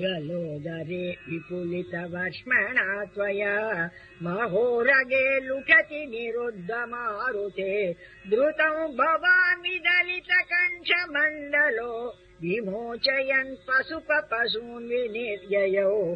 गलोदरे विपुलित वर्ष्मणा त्वया महोरगे लुठति निरुद्धमारुते द्रुतौ भवामि दलित कण्ठ मण्डलो विमोचयन् पशुपशु विनिर्ययौ।